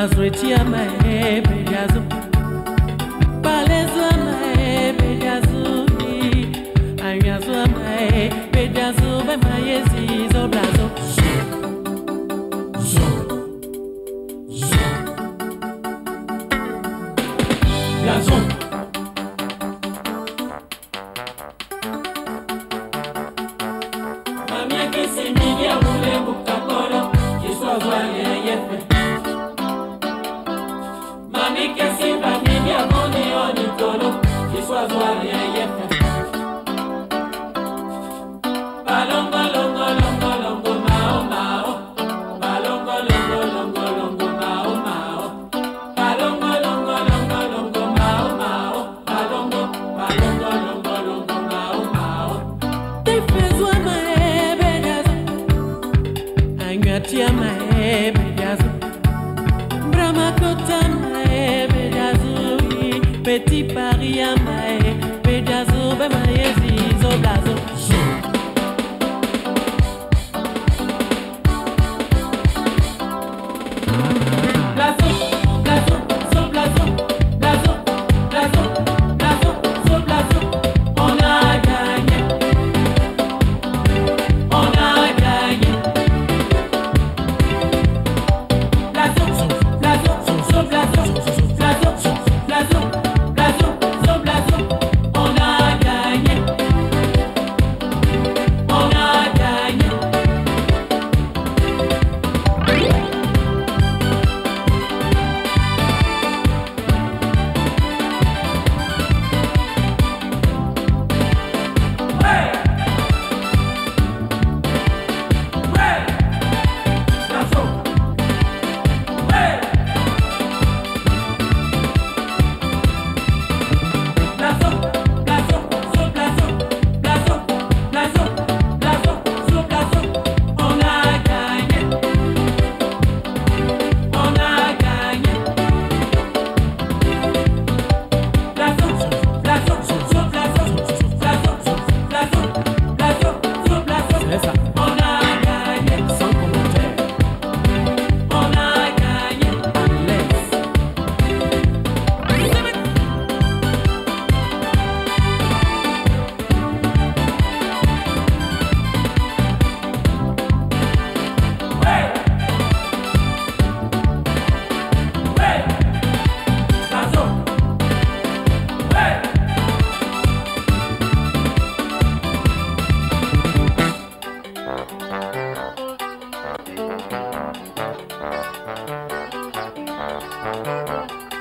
azwetia mahebe yazo. Balezwa mahebe yazo ni. Anyazwa mahebe yazo ba mayezi zo blazo. Zo zo blazo. Mamia que se nigue a mulher bucacora, que sua valha Tiama Ebedazu, Bramakotama Ebedazu, Petit Pariama Ebedazu, Bemaezi Zodazu.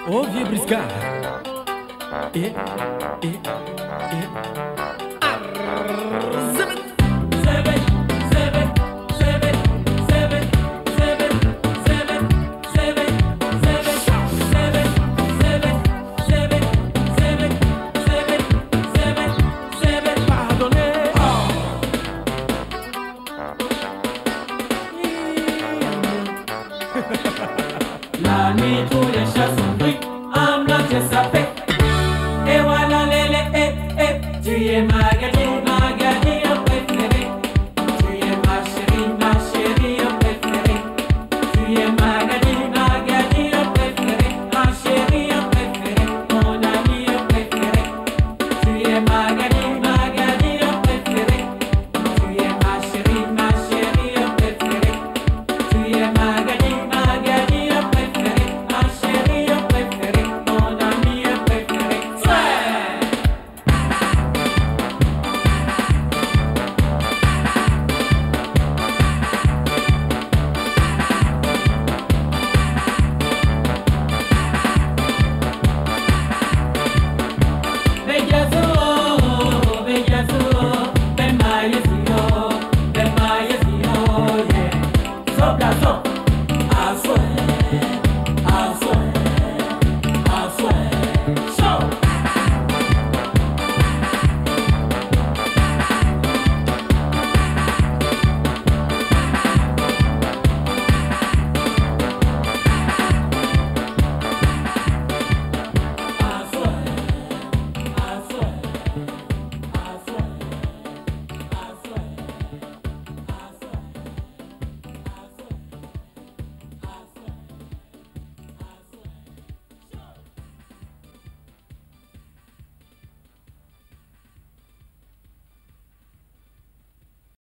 Ouvi briscar. E, e, La nuit, tous les chats sont pris en note, je sapais. Et voilà, les, tu.